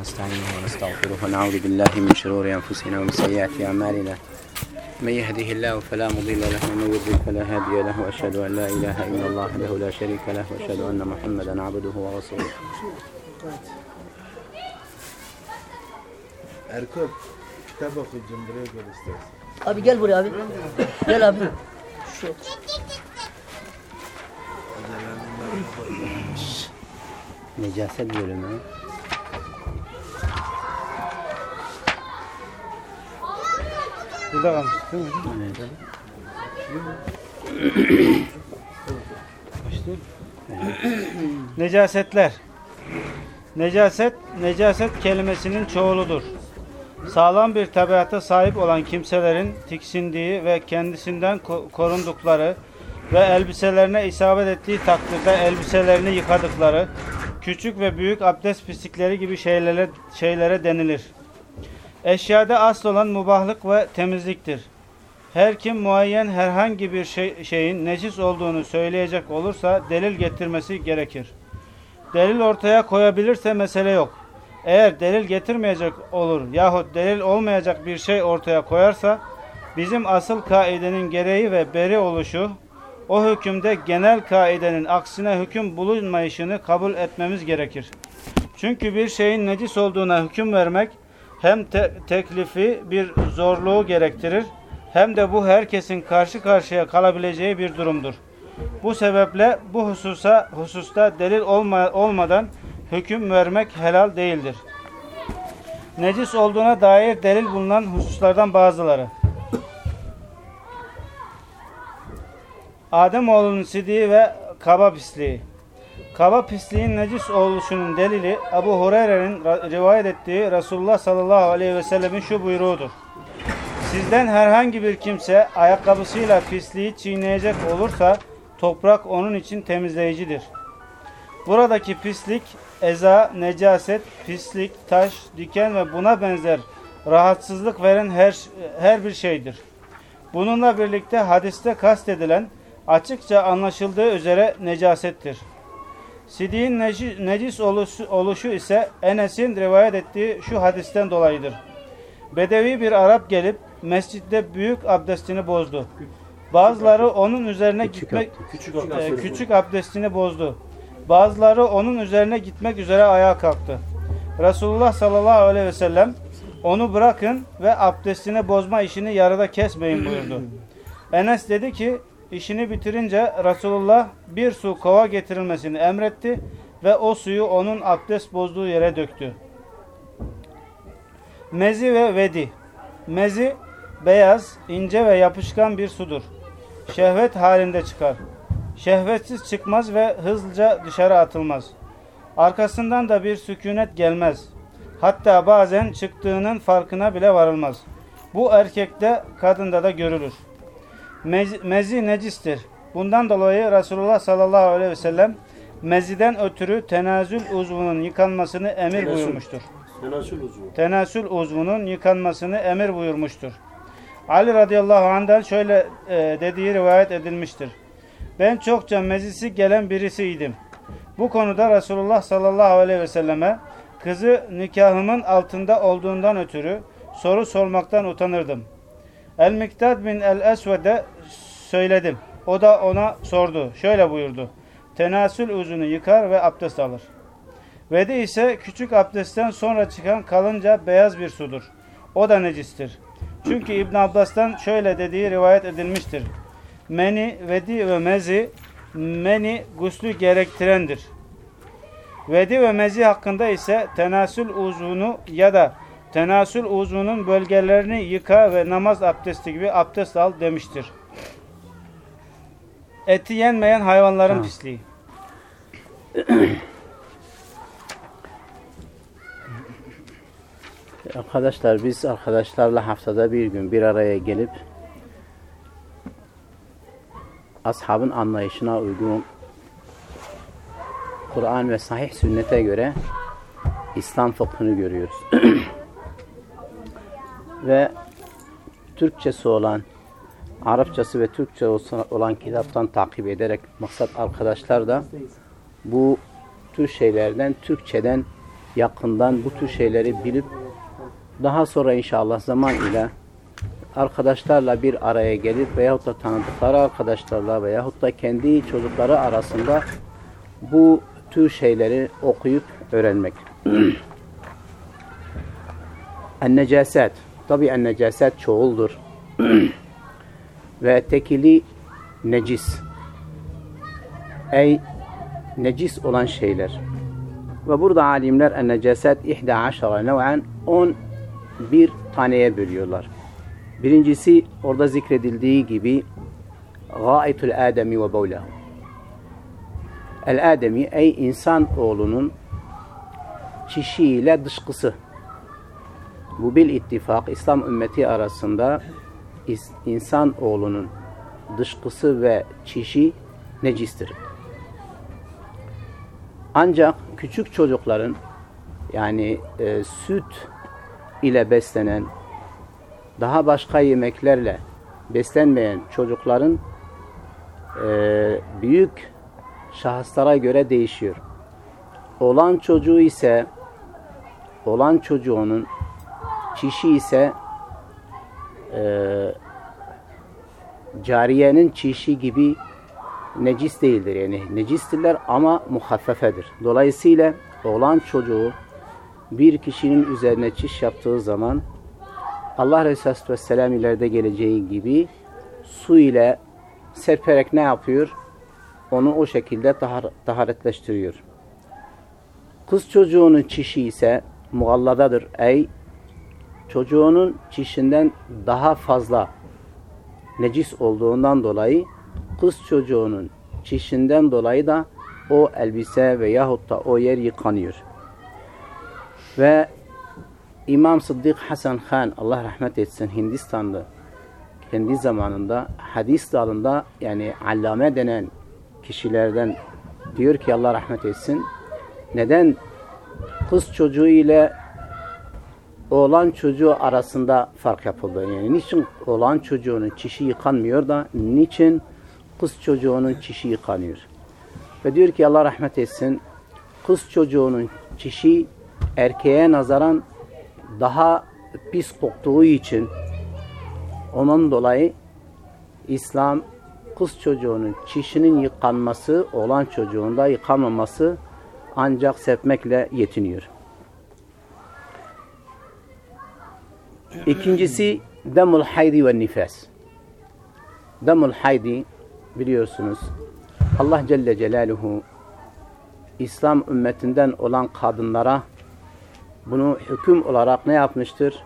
ونستعينه ونستغفره ونعوذ بالله من شرور أنفسنا ومن سيئات أعمالنا من يهده الله فلا مضل له ومن يضلل فلا هادي له وأشهد أن لا إله إلا الله وحده لا شريك له وأشهد أن محمدا عبده ورسوله okuyacağım buraya gel istersen. Abi gel buraya abi. Gel abi. Şu. Necaset Burada kalmış değil mi? Evet. Necasetler. Necaset, necaset kelimesinin çoğuludur. Sağlam bir tabiata sahip olan kimselerin tiksindiği ve kendisinden ko- korundukları ve elbiselerine isabet ettiği takdirde elbiselerini yıkadıkları, küçük ve büyük abdest pislikleri gibi şeylere, şeylere denilir. Eşyada asıl olan mubahlık ve temizliktir. Her kim muayyen herhangi bir şey, şeyin necis olduğunu söyleyecek olursa delil getirmesi gerekir. Delil ortaya koyabilirse mesele yok. Eğer delil getirmeyecek olur yahut delil olmayacak bir şey ortaya koyarsa bizim asıl kaidenin gereği ve beri oluşu o hükümde genel kaidenin aksine hüküm bulunmayışını kabul etmemiz gerekir. Çünkü bir şeyin necis olduğuna hüküm vermek hem te- teklifi bir zorluğu gerektirir hem de bu herkesin karşı karşıya kalabileceği bir durumdur. Bu sebeple bu hususa hususta delil olma, olmadan hüküm vermek helal değildir. Necis olduğuna dair delil bulunan hususlardan bazıları. Ademoğlunun sidiği ve kaba pisliği. Kaba pisliğin necis oluşunun delili Ebu Hureyre'nin rivayet ettiği Resulullah sallallahu aleyhi ve sellemin şu buyruğudur. Sizden herhangi bir kimse ayakkabısıyla pisliği çiğneyecek olursa toprak onun için temizleyicidir. Buradaki pislik, eza, necaset, pislik, taş, diken ve buna benzer rahatsızlık veren her, her bir şeydir. Bununla birlikte hadiste kastedilen açıkça anlaşıldığı üzere necasettir. Sidiğin neci- necis oluşu, ise Enes'in rivayet ettiği şu hadisten dolayıdır. Bedevi bir Arap gelip mescitte büyük abdestini bozdu. Bazıları onun üzerine gitmek Küçük e, küçük abdestini bozdu. Bazıları onun üzerine gitmek üzere ayağa kalktı. Resulullah sallallahu aleyhi ve sellem onu bırakın ve abdestini bozma işini yarıda kesmeyin buyurdu. Enes dedi ki işini bitirince Resulullah bir su kova getirilmesini emretti ve o suyu onun abdest bozduğu yere döktü. Mezi ve vedi. Mezi beyaz, ince ve yapışkan bir sudur. Şehvet halinde çıkar. Şehvetsiz çıkmaz ve hızlıca dışarı atılmaz. Arkasından da bir sükunet gelmez. Hatta bazen çıktığının farkına bile varılmaz. Bu erkekte kadında da görülür. Mezi, mezi necistir. Bundan dolayı Resulullah sallallahu aleyhi ve sellem meziden ötürü tenazül uzvunun yıkanmasını emir buyurmuştur. Tenasül uzvu. Tenasül uzvunun yıkanmasını emir buyurmuştur. Ali radıyallahu anh'dan şöyle e, dediği rivayet edilmiştir. Ben çokça mezisi gelen birisiydim. Bu konuda Resulullah sallallahu aleyhi ve selleme kızı nikahımın altında olduğundan ötürü soru sormaktan utanırdım. El-Miktad bin el-Esved'e söyledim. O da ona sordu. Şöyle buyurdu. Tenasül uzunu yıkar ve abdest alır. Vedi ise küçük abdestten sonra çıkan kalınca beyaz bir sudur. O da necistir. Çünkü İbn Abbas'tan şöyle dediği rivayet edilmiştir. Meni, vedi ve mezi meni guslü gerektirendir. Vedi ve mezi hakkında ise tenasül uzvunu ya da tenasül uzvunun bölgelerini yıka ve namaz abdesti gibi abdest al demiştir. Eti yenmeyen hayvanların Ha. pisliği. Arkadaşlar biz arkadaşlarla haftada bir gün bir araya gelip ashabın anlayışına uygun Kur'an ve sahih sünnete göre İslam fıkhını görüyoruz. ve Türkçesi olan Arapçası ve Türkçe olan kitaptan takip ederek maksat arkadaşlar da bu tür şeylerden Türkçeden yakından bu tür şeyleri bilip daha sonra inşallah zaman ile arkadaşlarla bir araya gelip veyahut da tanıdıkları arkadaşlarla veyahut da kendi çocukları arasında bu tür şeyleri okuyup öğrenmek. En-necaset. Tabi en-necaset çoğuldur. Ve tekili necis. Ey necis olan şeyler. Ve burada alimler en-necaset 11 nev'en 11 taneye bölüyorlar. Birincisi orada zikredildiği gibi gâitul ademi ve bevlehu. El ademi ey insan oğlunun çişiyle dışkısı. Bu bil ittifak İslam ümmeti arasında insan oğlunun dışkısı ve çişi necistir. Ancak küçük çocukların yani e, süt ile beslenen daha başka yemeklerle beslenmeyen çocukların e, büyük şahıslara göre değişiyor. Olan çocuğu ise olan çocuğunun çişi ise e, cariyenin çişi gibi necis değildir. Yani necistirler ama muhaffefedir. Dolayısıyla olan çocuğu bir kişinin üzerine çiş yaptığı zaman Allah Resulü Vesselam ileride geleceği gibi su ile serperek ne yapıyor? Onu o şekilde tahar taharetleştiriyor. Kız çocuğunun çişi ise mugalladadır. Ey çocuğunun çişinden daha fazla necis olduğundan dolayı kız çocuğunun çişinden dolayı da o elbise veyahut da o yer yıkanıyor. Ve İmam Sıddık Hasan Khan Allah rahmet etsin Hindistan'da kendi zamanında hadis dalında yani allame denen kişilerden diyor ki Allah rahmet etsin neden kız çocuğu ile oğlan çocuğu arasında fark yapıldı? Yani niçin oğlan çocuğunun çişi yıkanmıyor da niçin kız çocuğunun çişi yıkanıyor? Ve diyor ki Allah rahmet etsin kız çocuğunun çişi erkeğe nazaran daha pis koktuğu için onun dolayı İslam kız çocuğunun çişinin yıkanması, olan çocuğunda yıkanmaması ancak sepmekle yetiniyor. İkincisi demul haydi ve nifas. Demul haydi biliyorsunuz Allah Celle Celaluhu İslam ümmetinden olan kadınlara bunu hüküm olarak ne yapmıştır?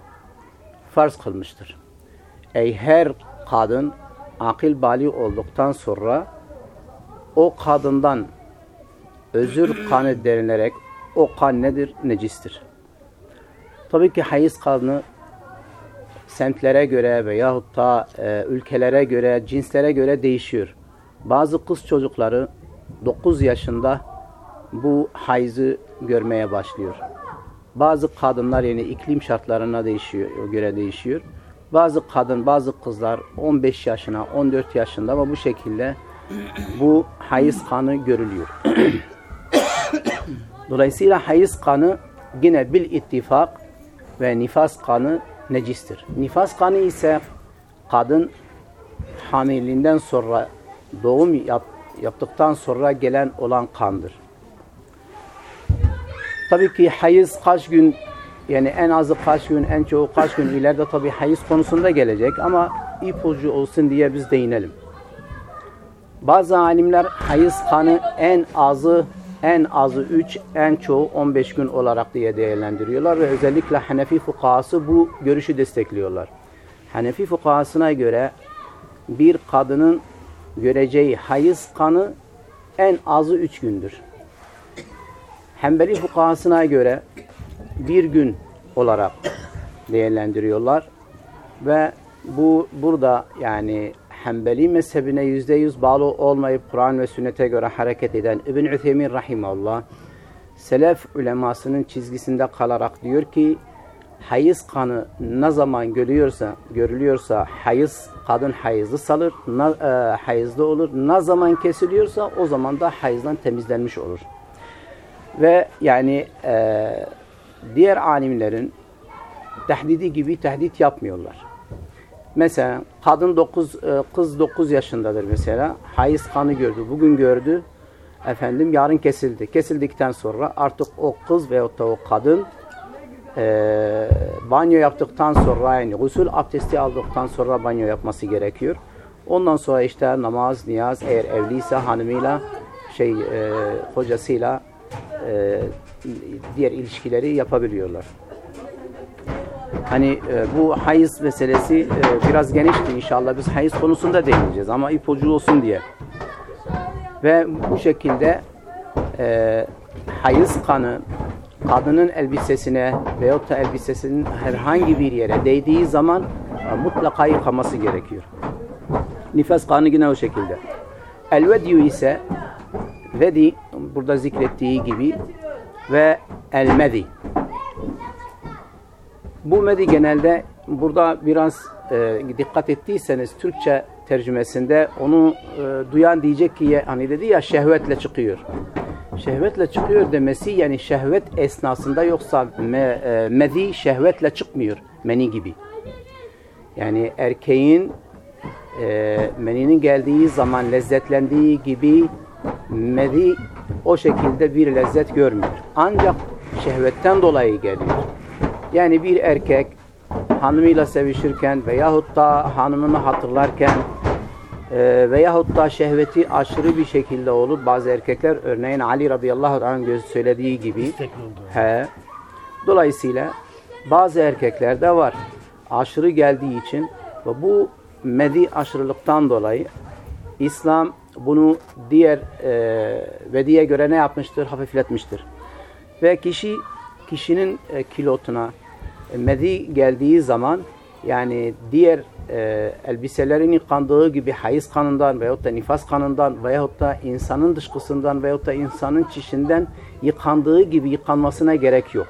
Farz kılmıştır. Ey her kadın akil bali olduktan sonra o kadından özür kanı derilerek o kan nedir? Necistir. Tabii ki hayız kanı semtlere göre veyahut da e, ülkelere göre, cinslere göre değişiyor. Bazı kız çocukları 9 yaşında bu hayızı görmeye başlıyor. Bazı kadınlar yani iklim şartlarına değişiyor, göre değişiyor. Bazı kadın, bazı kızlar 15 yaşına, 14 yaşında ama bu şekilde bu hayız kanı görülüyor. Dolayısıyla hayız kanı yine bil ittifak ve nifas kanı necistir. Nifas kanı ise kadın hamileliğinden sonra doğum yap, yaptıktan sonra gelen olan kandır. Tabii ki hayız kaç gün yani en azı kaç gün, en çoğu kaç gün ileride tabii hayız konusunda gelecek ama ipucu olsun diye biz değinelim. Bazı alimler hayız kanı en azı en azı 3, en çoğu 15 gün olarak diye değerlendiriyorlar ve özellikle Hanefi fukahası bu görüşü destekliyorlar. Hanefi fukahasına göre bir kadının göreceği hayız kanı en azı 3 gündür. Hanbeli fukahasına göre bir gün olarak değerlendiriyorlar ve bu burada yani Hanbeli mezhebine yüzde yüz bağlı olmayıp Kur'an ve sünnete göre hareket eden İbn Üthemin Rahimullah Selef ulemasının çizgisinde kalarak diyor ki hayız kanı ne zaman görüyorsa, görülüyorsa hayız, kadın hayızlı salır, na, e, hayızlı olur. Ne zaman kesiliyorsa o zaman da hayızdan temizlenmiş olur. Ve yani e, diğer alimlerin tehdidi gibi tehdit yapmıyorlar. Mesela kadın 9 kız 9 yaşındadır mesela. Hayız kanı gördü. Bugün gördü. Efendim yarın kesildi. Kesildikten sonra artık o kız veyahut da o kadın e, banyo yaptıktan sonra yani gusül abdesti aldıktan sonra banyo yapması gerekiyor. Ondan sonra işte namaz, niyaz eğer evliyse hanımıyla şey e, kocasıyla e, diğer ilişkileri yapabiliyorlar. Hani e, bu hayız meselesi e, biraz genişti inşallah. Biz hayız konusunda değineceğiz ama ipucu olsun diye. Ve bu şekilde e, hayız kanı kadının elbisesine veyahut da elbisesinin herhangi bir yere değdiği zaman e, mutlaka yıkaması gerekiyor. Nifas kanı yine o şekilde. El-vedyu ise vedi burada zikrettiği gibi ve el-medi. Bu medi genelde burada biraz e, dikkat ettiyseniz Türkçe tercümesinde onu e, duyan diyecek ki hani dedi ya şehvetle çıkıyor. Şehvetle çıkıyor demesi yani şehvet esnasında yoksa me, e, medi şehvetle çıkmıyor meni gibi. Yani erkeğin e, meninin geldiği zaman lezzetlendiği gibi medi o şekilde bir lezzet görmüyor. Ancak şehvetten dolayı geliyor. Yani bir erkek hanımıyla sevişirken veyahut da hanımını hatırlarken e, veyahut da şehveti aşırı bir şekilde olur. Bazı erkekler örneğin Ali radıyallahu anh söylediği gibi he, dolayısıyla bazı erkeklerde var. Aşırı geldiği için ve bu medi aşırılıktan dolayı İslam bunu diğer e, vediye göre ne yapmıştır? Hafifletmiştir. Ve kişi kişinin e, kilotuna medi geldiği zaman yani diğer e, elbiselerin yıkandığı gibi hayız kanından veyahut da nifas kanından veyahut da insanın dışkısından veyahut da insanın çişinden yıkandığı gibi yıkanmasına gerek yok.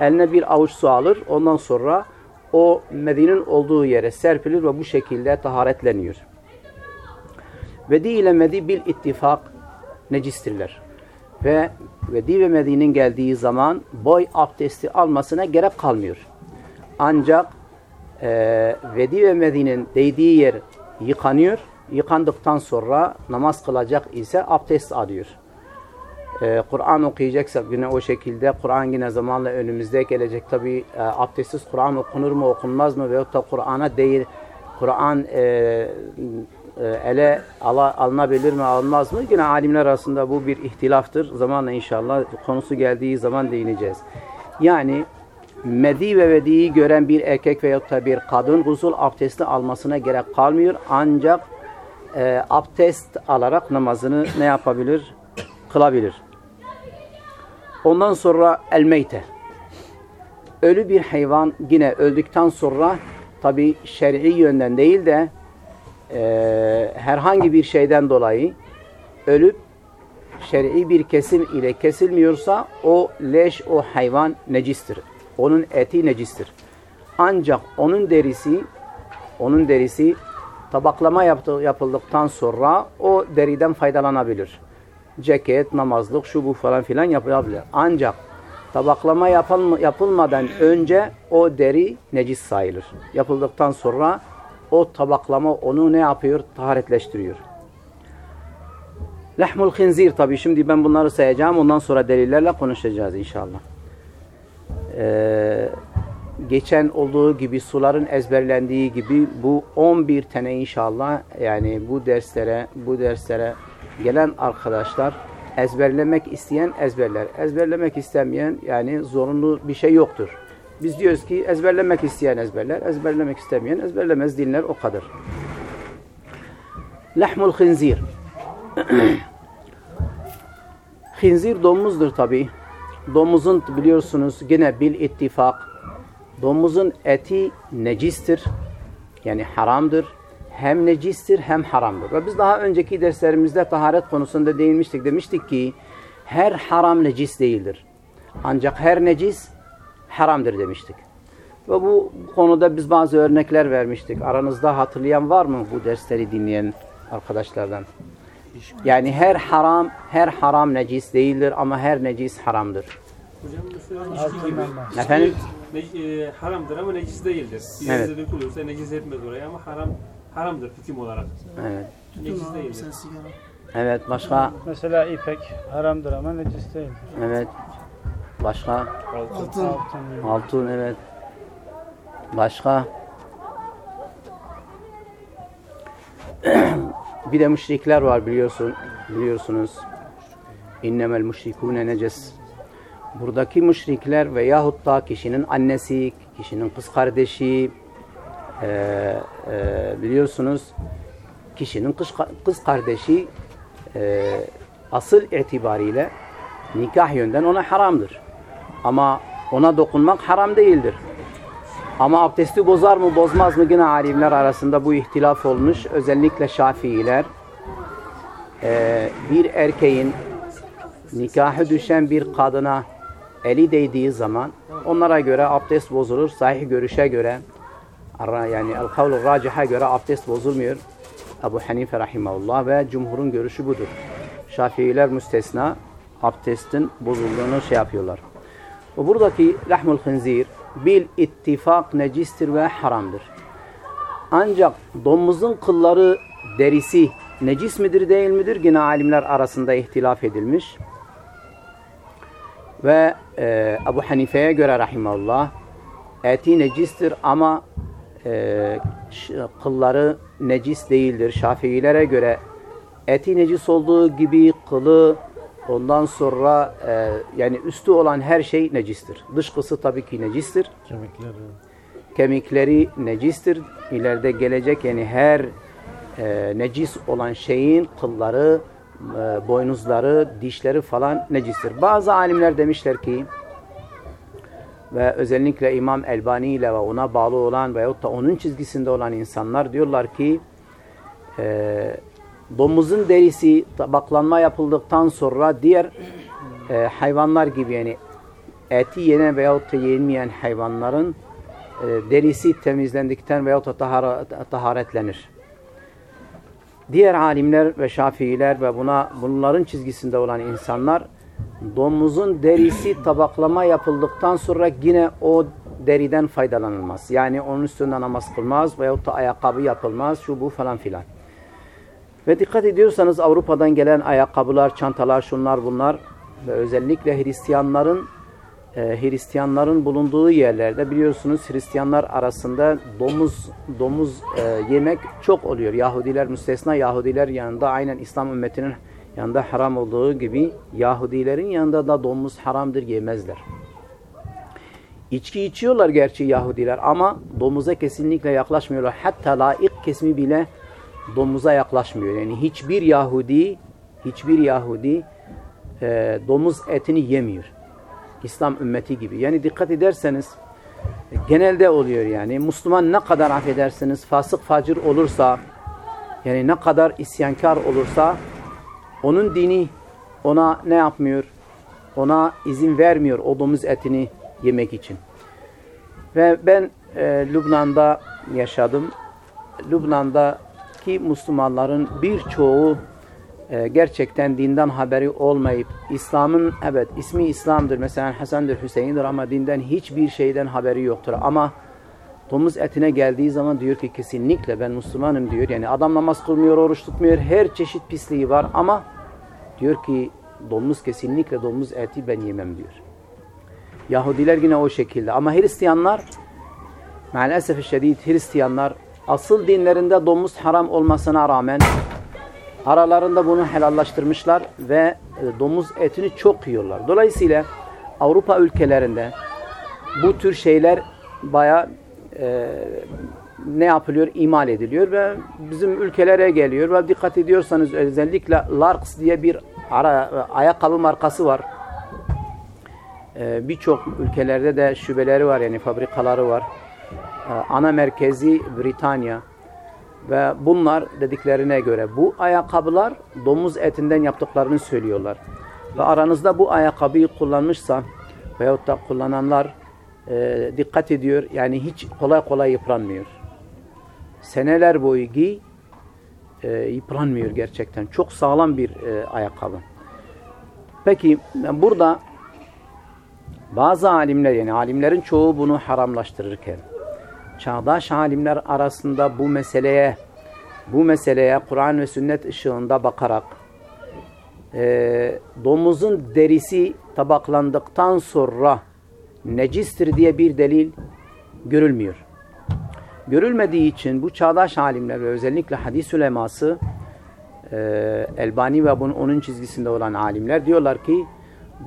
Eline bir avuç su alır ondan sonra o medinin olduğu yere serpilir ve bu şekilde taharetleniyor. Vedi ile medi bil ittifak necistirler. Ve vedi ve medinin geldiği zaman boy abdesti almasına gerek kalmıyor. Ancak e, vedi ve medinin değdiği yer yıkanıyor. Yıkandıktan sonra namaz kılacak ise abdest alıyor. Ee, Kur'an okuyacaksak yine o şekilde Kur'an yine zamanla önümüzde gelecek. Tabi e, abdestsiz Kur'an okunur mu okunmaz mı veyahut da Kur'an'a değil Kur'an e, e, ele ala, alınabilir mi alınmaz mı? Yine alimler arasında bu bir ihtilaftır. Zamanla inşallah konusu geldiği zaman değineceğiz. Yani medi ve vediyi gören bir erkek veyahut da bir kadın gusül abdesti almasına gerek kalmıyor. Ancak e, abdest alarak namazını ne yapabilir? Kılabilir. Ondan sonra el-meyte. Ölü bir hayvan yine öldükten sonra tabi şer'i yönden değil de e, herhangi bir şeyden dolayı ölüp şer'i bir kesim ile kesilmiyorsa o leş, o hayvan necistir. Onun eti necistir. Ancak onun derisi onun derisi tabaklama yaptı, yapıldıktan sonra o deriden faydalanabilir. Ceket, namazlık, şu bu falan filan yapılabilir. Ancak tabaklama yapılma, yapılmadan önce o deri necis sayılır. Yapıldıktan sonra o tabaklama onu ne yapıyor? Taharetleştiriyor. Lehmul khinzir tabi şimdi ben bunları sayacağım. Ondan sonra delillerle konuşacağız inşallah. Ee, geçen olduğu gibi suların ezberlendiği gibi bu 11 tane inşallah yani bu derslere bu derslere gelen arkadaşlar ezberlemek isteyen ezberler. Ezberlemek istemeyen yani zorunlu bir şey yoktur. Biz diyoruz ki ezberlemek isteyen ezberler, ezberlemek istemeyen ezberlemez dinler o kadar. Lahmul khinzir. khinzir domuzdur tabi. Domuzun biliyorsunuz gene bil ittifak. Domuzun eti necistir. Yani haramdır. Hem necistir hem haramdır. Ve biz daha önceki derslerimizde taharet konusunda değinmiştik. Demiştik ki her haram necis değildir. Ancak her necis haramdır demiştik. Ve bu konuda biz bazı örnekler vermiştik. Aranızda hatırlayan var mı bu dersleri dinleyen arkadaşlardan? Yani her haram her haram necis değildir ama her necis haramdır. Hocam mesela içki gibi. Efendim? Ne, e, haramdır ama necis değildir. Bir Evet. dökülürse necis etmez oraya ama haram haramdır hüküm olarak. Evet. Necis değildir. Evet başka Mesela ipek haramdır ama necis değil. evet. Başka Altın. Altın. altın evet. Başka bir de müşrikler var biliyorsun biliyorsunuz. İnnemel müşrikûne neces. Buradaki müşrikler veyahut da kişinin annesi, kişinin kız kardeşi e, e, biliyorsunuz kişinin kız, kız kardeşi e, asıl itibariyle nikah yönden ona haramdır. Ama ona dokunmak haram değildir. Ama abdesti bozar mı bozmaz mı yine alimler arasında bu ihtilaf olmuş. Özellikle Şafiiler e, bir erkeğin nikahı düşen bir kadına eli değdiği zaman onlara göre abdest bozulur. Sahih görüşe göre yani el-kavlu raciha göre abdest bozulmuyor. Ebu Hanife rahimahullah ve cumhurun görüşü budur. Şafiiler müstesna abdestin bozulduğunu şey yapıyorlar. Buradaki lahmul hınzir bil ittifak necistir ve haramdır. Ancak domuzun kılları derisi necis midir değil midir? Yine alimler arasında ihtilaf edilmiş. Ve e, Ebu Hanife'ye göre rahimahullah eti necistir ama e, kılları necis değildir. Şafiilere göre eti necis olduğu gibi kılı ondan sonra e, yani üstü olan her şey necistir. Dışkısı tabii ki necistir. Kemikleri necistir. İleride gelecek yani her e, necis olan şeyin kılları, e, boynuzları, dişleri falan necistir. Bazı alimler demişler ki ve özellikle İmam Elbani ile ve ona bağlı olan veyahut da onun çizgisinde olan insanlar diyorlar ki e, domuzun derisi tabaklanma yapıldıktan sonra diğer e, hayvanlar gibi yani eti yenen veyahut da yenmeyen hayvanların e, derisi temizlendikten veyahut da tahara, taharetlenir. Diğer alimler ve şafiiler ve buna bunların çizgisinde olan insanlar domuzun derisi tabaklama yapıldıktan sonra yine o deriden faydalanılmaz. Yani onun üstünde namaz kılmaz veyahut da ayakkabı yapılmaz, şu bu falan filan. Ve dikkat ediyorsanız Avrupa'dan gelen ayakkabılar, çantalar, şunlar bunlar ve özellikle Hristiyanların e, Hristiyanların bulunduğu yerlerde biliyorsunuz Hristiyanlar arasında domuz domuz e, yemek çok oluyor. Yahudiler müstesna Yahudiler yanında aynen İslam ümmetinin yanında haram olduğu gibi Yahudilerin yanında da domuz haramdır yemezler. İçki içiyorlar gerçi Yahudiler ama domuza kesinlikle yaklaşmıyorlar. Hatta laik kesimi bile domuza yaklaşmıyor. Yani hiçbir Yahudi hiçbir Yahudi e, domuz etini yemiyor. İslam ümmeti gibi. Yani dikkat ederseniz genelde oluyor yani. Müslüman ne kadar affedersiniz fasık facir olursa yani ne kadar isyankar olursa onun dini ona ne yapmıyor? Ona izin vermiyor o domuz etini yemek için. Ve ben e, Lübnan'da yaşadım. Lübnan'daki Müslümanların birçoğu e, gerçekten dinden haberi olmayıp İslam'ın evet ismi İslam'dır. Mesela Hasan'dır, Hüseyin'dir ama dinden hiçbir şeyden haberi yoktur. Ama domuz etine geldiği zaman diyor ki kesinlikle ben Müslümanım diyor. Yani adam namaz kılmıyor, oruç tutmuyor. Her çeşit pisliği var ama diyor ki domuz kesinlikle domuz eti ben yemem diyor. Yahudiler yine o şekilde. Ama Hristiyanlar maalesef şiddet Hristiyanlar asıl dinlerinde domuz haram olmasına rağmen aralarında bunu helallaştırmışlar ve e, domuz etini çok yiyorlar. Dolayısıyla Avrupa ülkelerinde bu tür şeyler baya e, ne yapılıyor? İmal ediliyor ve bizim ülkelere geliyor ve dikkat ediyorsanız özellikle Larks diye bir ara, ayakkabı markası var. E, Birçok ülkelerde de şubeleri var yani fabrikaları var. E, ana merkezi Britanya. Ve bunlar dediklerine göre bu ayakkabılar domuz etinden yaptıklarını söylüyorlar. Ve aranızda bu ayakkabıyı kullanmışsa veyahut da kullananlar e, dikkat ediyor. Yani hiç kolay kolay yıpranmıyor. Seneler boyu giy e, yıpranmıyor gerçekten. Çok sağlam bir e, ayakkabı. Peki burada bazı alimler yani alimlerin çoğu bunu haramlaştırırken çağdaş alimler arasında bu meseleye bu meseleye Kur'an ve sünnet ışığında bakarak e, domuzun derisi tabaklandıktan sonra necistir diye bir delil görülmüyor. Görülmediği için bu çağdaş alimler ve özellikle hadis uleması e, Elbani ve bunun onun çizgisinde olan alimler diyorlar ki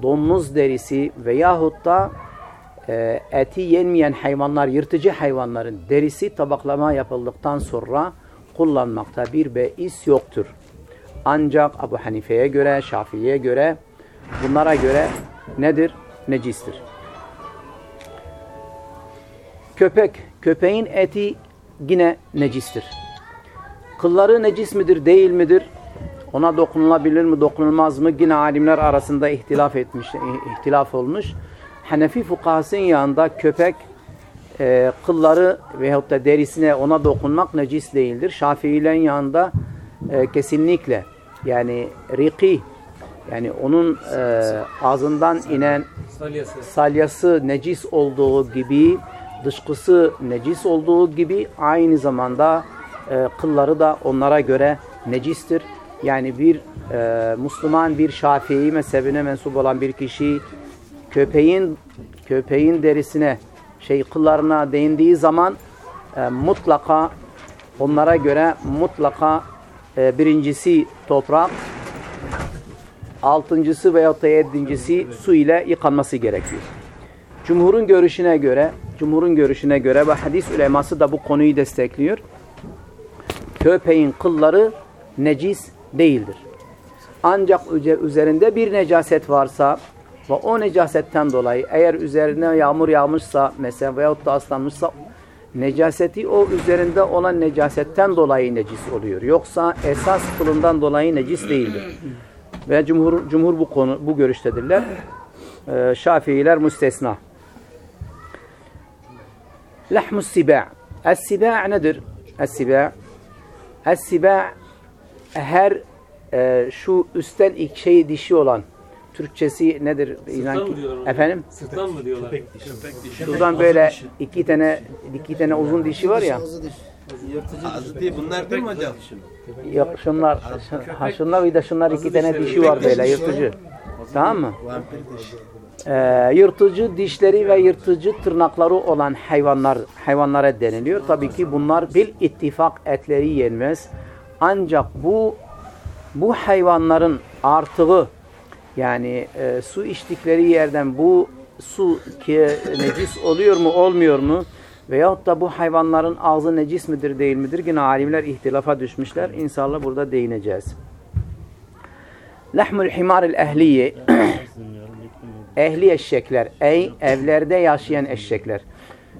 domuz derisi veyahut da e, eti yenmeyen hayvanlar, yırtıcı hayvanların derisi tabaklama yapıldıktan sonra kullanmakta bir beis yoktur. Ancak Abu Hanife'ye göre, Şafii'ye göre bunlara göre nedir? Necistir. Köpek, köpeğin eti yine necistir. Kılları necis midir, değil midir? Ona dokunulabilir mi, dokunulmaz mı? Yine alimler arasında ihtilaf etmiş, ihtilaf olmuş. Hanefi fukahasının yanında köpek e, kılları veyahut da derisine ona dokunmak necis değildir. Şafiilerin yanında e, kesinlikle yani riki yani onun e, ağzından inen Salyası. necis olduğu gibi dışkısı necis olduğu gibi aynı zamanda e, kılları da onlara göre necistir. Yani bir e, Müslüman bir Şafii mezhebine mensup olan bir kişi köpeğin köpeğin derisine şey kıllarına değindiği zaman e, mutlaka onlara göre mutlaka e, birincisi toprak altıncısı veyahut da yedincisi su ile yıkanması gerekiyor. Cumhurun görüşüne göre, Cumhurun görüşüne göre ve hadis uleması da bu konuyu destekliyor. Köpeğin kılları necis değildir. Ancak üzerinde bir necaset varsa ve o necasetten dolayı eğer üzerine yağmur yağmışsa mesela veyahut da aslanmışsa necaseti o üzerinde olan necasetten dolayı necis oluyor. Yoksa esas kılından dolayı necis değildir. Ve cumhur, cumhur bu konu bu görüştedirler. Ee, Şafiiler müstesna. Lahmus siba. Es-siba nedir? Es-siba. Es-siba her e, şu üstten ilk şey dişi olan Türkçesi nedir? Sırtlan mı diyorlar? Efendim? Sırtlan mı diyorlar? Şuradan böyle iki tane iki tane uzun dişi var ya. Ağzı değil bunlar değil mi hocam? Yok şunlar, ha şunlar bir de şunlar iki tane dişi var böyle yırtıcı. Tamam mı? Dişi. Ee, yırtıcı dişleri ve yırtıcı tırnakları olan hayvanlar hayvanlara deniliyor. Tabii ki bunlar bil ittifak etleri yenmez. Ancak bu bu hayvanların artığı yani e, su içtikleri yerden bu su ki necis oluyor mu olmuyor mu veyahut da bu hayvanların ağzı necis midir değil midir yine alimler ihtilafa düşmüşler. İnşallah burada değineceğiz. Lahmul himaril ehliye ehli eşekler, ey evlerde yaşayan eşekler.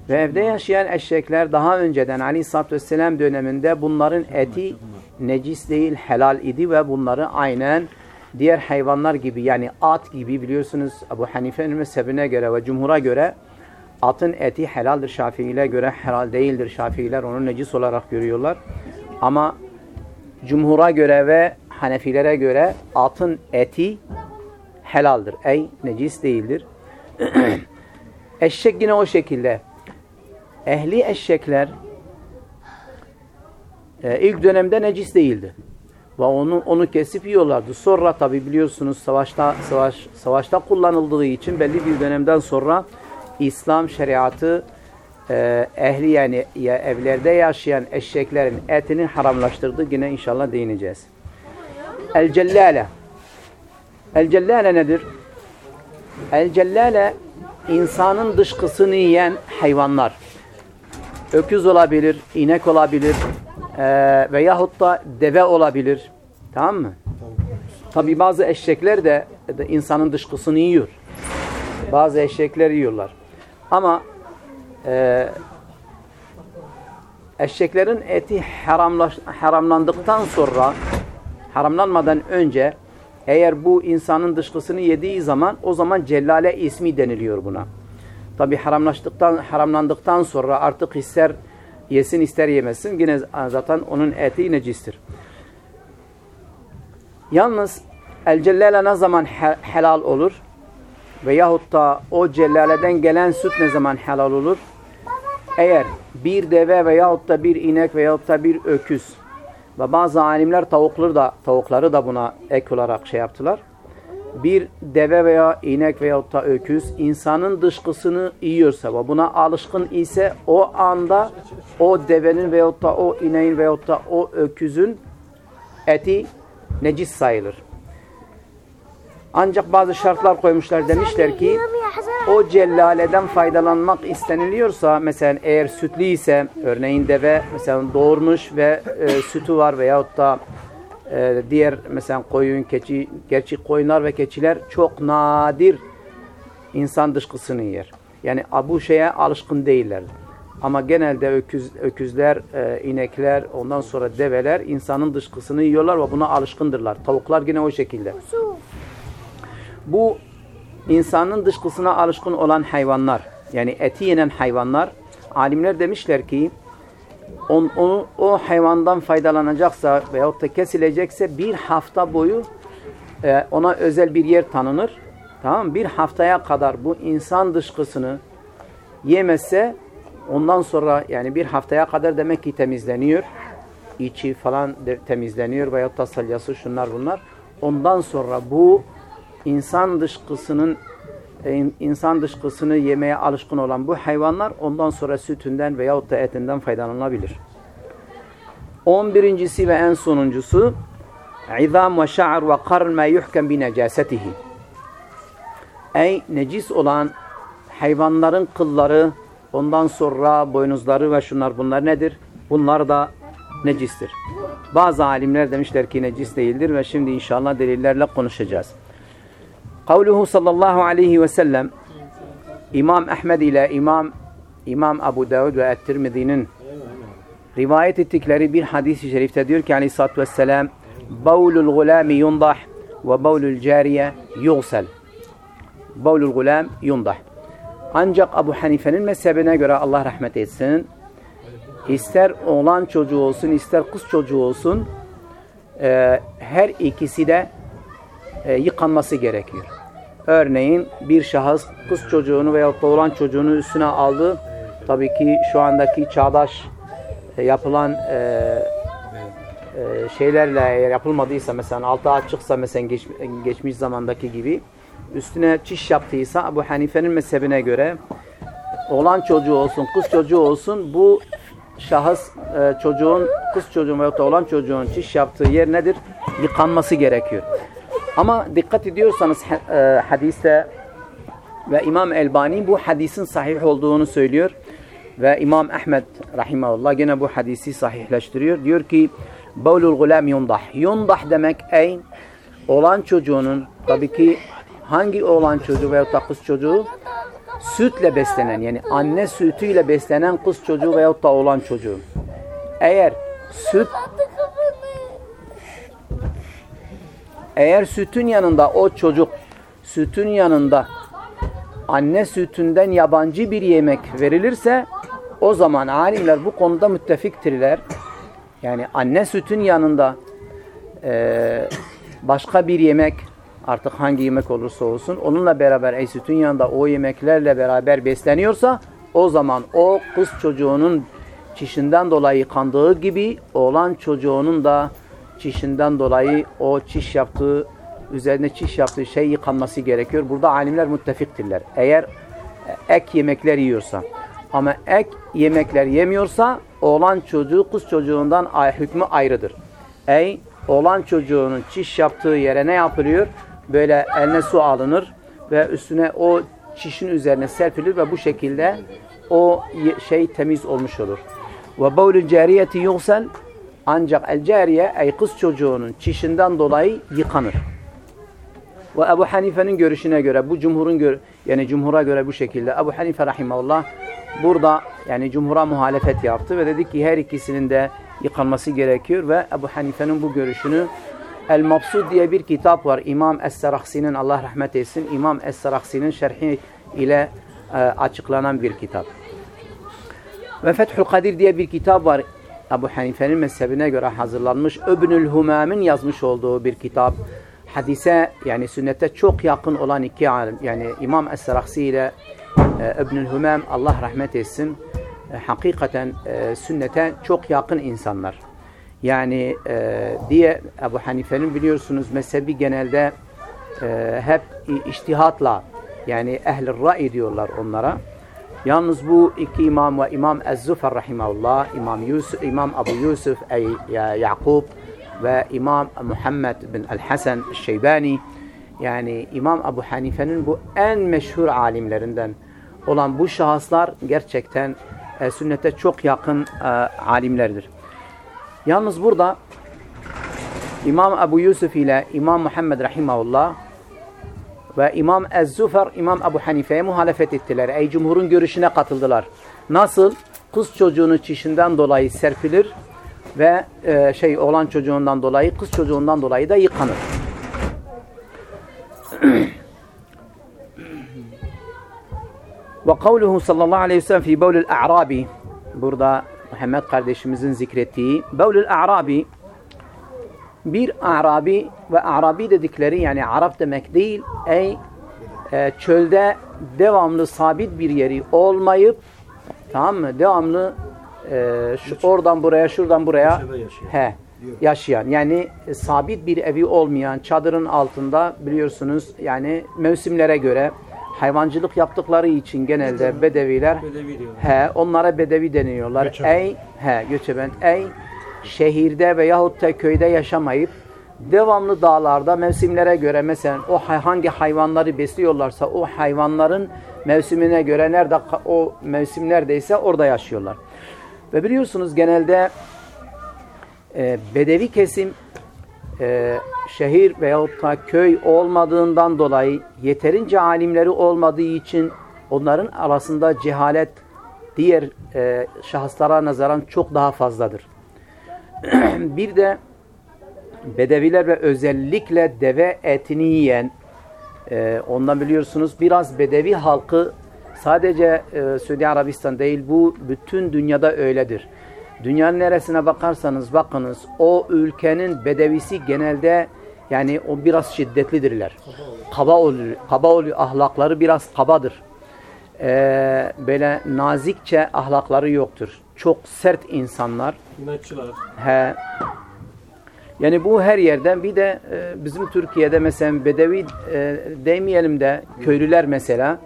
Ve evde yaşayan eşekler daha önceden Aleyhisselatü Vesselam döneminde bunların eti necis değil helal idi ve bunları aynen diğer hayvanlar gibi yani at gibi biliyorsunuz Ebu Hanife'nin mezhebine göre ve cumhura göre atın eti helaldir. Şafii'yle göre helal değildir. Şafiiler onu necis olarak görüyorlar. Ama cumhura göre ve Hanefilere göre atın eti helaldir. Ey necis değildir. Eşek yine o şekilde. Ehli eşekler e, ilk dönemde necis değildi. Ve onu onu kesip yiyorlardı. Sonra tabi biliyorsunuz savaşta savaş savaşta kullanıldığı için belli bir dönemden sonra İslam şeriatı e, ehli yani ya evlerde yaşayan eşeklerin etini haramlaştırdı. Yine inşallah değineceğiz. El cellale El cellale nedir? El cellale insanın dışkısını yiyen hayvanlar. Öküz olabilir, inek olabilir e, veyahut da deve olabilir. Tamam mı? Tabi bazı eşekler de, de insanın dışkısını yiyor. Bazı eşekler yiyorlar. Ama e, eşeklerin eti haramlaş, haramlandıktan sonra haramlanmadan önce eğer bu insanın dışkısını yediği zaman o zaman cellale ismi deniliyor buna. Tabi haramlaştıktan, haramlandıktan sonra artık ister yesin ister yemesin yine zaten onun eti necistir. Yalnız el cellale ne zaman he- helal olur? Veyahut da o cellaleden gelen süt ne zaman helal olur? Eğer bir deve veyahut da bir inek veyahut da bir öküz ve bazı alimler tavukları da tavukları da buna ek olarak şey yaptılar. Bir deve veya inek veyahut da öküz insanın dışkısını yiyorsa ve buna alışkın ise o anda o devenin veyahut da o ineğin veyahut da o öküzün eti necis sayılır. Ancak bazı şartlar koymuşlar demişler ki o cellaleden faydalanmak isteniliyorsa mesela eğer sütlü ise örneğin deve mesela doğurmuş ve e, sütü var veyahut da e, diğer mesela koyun, keçi, gerçi koyunlar ve keçiler çok nadir insan dışkısını yer. Yani bu şeye alışkın değiller. Ama genelde öküz, öküzler, e, inekler, ondan sonra develer insanın dışkısını yiyorlar ve buna alışkındırlar. Tavuklar yine o şekilde. Bu insanın dışkısına alışkın olan hayvanlar, yani eti yenen hayvanlar, alimler demişler ki on, onu, o hayvandan faydalanacaksa veyahut da kesilecekse bir hafta boyu e, ona özel bir yer tanınır. Tamam? Bir haftaya kadar bu insan dışkısını yemezse ondan sonra yani bir haftaya kadar demek ki temizleniyor. İçi falan temizleniyor veyahut da salyası şunlar bunlar. Ondan sonra bu insan dışkısının insan dışkısını yemeye alışkın olan bu hayvanlar ondan sonra sütünden veyahut da etinden faydalanabilir. On birincisi ve en sonuncusu İzam ve şa'ar ve karn ma yuhkem bi necasetihi. Ey necis olan hayvanların kılları, ondan sonra boynuzları ve şunlar bunlar nedir? Bunlar da necistir. Bazı alimler demişler ki necis değildir ve şimdi inşallah delillerle konuşacağız. Kavluhu sallallahu aleyhi ve sellem İmam Ahmed ile İmam İmam Abu Davud ve Et-Tirmidhi'nin rivayet ettikleri bir hadis-i şerifte diyor ki aleyhissalatü vesselam Bavlul gulami yundah ve bavlul cariye yugsel Bavlul gulam yundah. Ancak Abu Hanife'nin mezhebine göre Allah rahmet etsin ister oğlan çocuğu olsun ister kız çocuğu olsun e, her ikisi de e, yıkanması gerekiyor. Örneğin bir şahıs kız çocuğunu veya oğlan çocuğunu üstüne aldı. Tabii ki şu andaki çağdaş e, yapılan e, e, şeylerle yapılmadıysa mesela altı açıksa mesela geç, geçmiş zamandaki gibi üstüne çiş yaptıysa bu Hanife'nin mezhebine göre oğlan çocuğu olsun kız çocuğu olsun bu şahıs e, çocuğun kız çocuğun veya da oğlan çocuğun çiş yaptığı yer nedir? Yıkanması gerekiyor. Ama dikkat ediyorsanız e, hadiste ve İmam Elbani bu hadisin sahih olduğunu söylüyor. Ve İmam Ahmed rahimahullah gene bu hadisi sahihleştiriyor. Diyor ki Bavlul gulam yundah. Yundah demek ey olan çocuğunun tabii ki hangi oğlan çocuğu veya da kız çocuğu sütle beslenen yani anne sütüyle beslenen kız çocuğu veya da oğlan çocuğu. Eğer süt eğer sütün yanında o çocuk sütün yanında anne sütünden yabancı bir yemek verilirse o zaman alimler bu konuda müttefiktirler. Yani anne sütün yanında e, başka bir yemek artık hangi yemek olursa olsun onunla beraber ey sütün yanında o yemeklerle beraber besleniyorsa o zaman o kız çocuğunun çişinden dolayı yıkandığı gibi oğlan çocuğunun da çişinden dolayı o çiş yaptığı üzerine çiş yaptığı şey yıkanması gerekiyor. Burada alimler müttefiktirler. Eğer ek yemekler yiyorsa ama ek yemekler yemiyorsa oğlan çocuğu kız çocuğundan hükmü ayrıdır. Ey oğlan çocuğunun çiş yaptığı yere ne yapılıyor? Böyle eline su alınır ve üstüne o çişin üzerine serpilir ve bu şekilde o şey temiz olmuş olur. Ve bavlü cariyeti yugsel ancak el cariye ey kız çocuğunun çişinden dolayı yıkanır. Ve Ebu Hanife'nin görüşüne göre bu cumhurun gör yani cumhura göre bu şekilde Ebu Hanife rahimahullah burada yani cumhura muhalefet yaptı ve dedi ki her ikisinin de yıkanması gerekiyor ve Ebu Hanife'nin bu görüşünü El Mabsud diye bir kitap var. İmam Es-Saraksi'nin Allah rahmet etsin. İmam Es-Saraksi'nin şerhi ile e, açıklanan bir kitap. Ve Fethül Kadir diye bir kitap var. Ebu Hanife'nin mezhebine göre hazırlanmış Öbnül Humam'ın yazmış olduğu bir kitap. Hadise yani sünnete çok yakın olan iki alim yani İmam Es-Saraksi ile e, İbnül Humam Allah rahmet etsin e, hakikaten e, sünnete çok yakın insanlar. Yani e, diye Ebu Hanife'nin biliyorsunuz mezhebi genelde hep iştihatla yani ehl-i diyorlar onlara. Yalnız bu iki imam ve İmam Ez-Zufar rahimahullah, İmam Yusuf, İmam Abu Yusuf ey ya Yakub ve İmam Muhammed bin El-Hasan Şeybani yani İmam Abu Hanife'nin bu en meşhur alimlerinden olan bu şahıslar gerçekten e, sünnete çok yakın e, alimlerdir. Yalnız burada İmam Ebu Yusuf ile İmam Muhammed Rahimahullah ve İmam Ez-Zufar İmam Ebu Hanife'ye muhalefet ettiler. Ey cumhurun görüşüne katıldılar. Nasıl? Kız çocuğunu çişinden dolayı serpilir ve e, şey olan çocuğundan dolayı kız çocuğundan dolayı da yıkanır. Ve kavluhu sallallahu aleyhi ve sellem fi bevlil a'rabi burada Muhammed kardeşimizin zikrettiği bevlil a'rabi bir Arabi ve Arabi dedikleri yani Arap demek değil ey e, çölde devamlı sabit bir yeri olmayıp tamam mı? Devamlı e, şu, oradan buraya şuradan buraya he, yaşayan. Yani e, sabit bir evi olmayan çadırın altında biliyorsunuz yani mevsimlere göre hayvancılık yaptıkları için genelde bedeviler Bedevi. He, onlara bedevi deniyorlar. Ey, he, göçebent. Ey, şehirde veyahut da köyde yaşamayıp devamlı dağlarda mevsimlere göre mesela o hangi hayvanları besliyorlarsa o hayvanların mevsimine göre nerede o mevsim neredeyse orada yaşıyorlar. Ve biliyorsunuz genelde e, bedevi kesim e, şehir veyahut da köy olmadığından dolayı yeterince alimleri olmadığı için onların arasında cehalet diğer e, şahıslara nazaran çok daha fazladır. bir de bedeviler ve özellikle deve etini yiyen e, ondan biliyorsunuz biraz bedevi halkı sadece e, Suudi Arabistan değil bu bütün dünyada öyledir. Dünyanın neresine bakarsanız bakınız o ülkenin bedevisi genelde yani o biraz şiddetlidirler. Kaba oluyor, kaba oluyor ahlakları biraz kabadır. Ee, böyle nazikçe ahlakları yoktur. Çok sert insanlar. İnatçılar. He. Yani bu her yerden bir de e, bizim Türkiye'de mesela bedevi e, demeyelim de köylüler mesela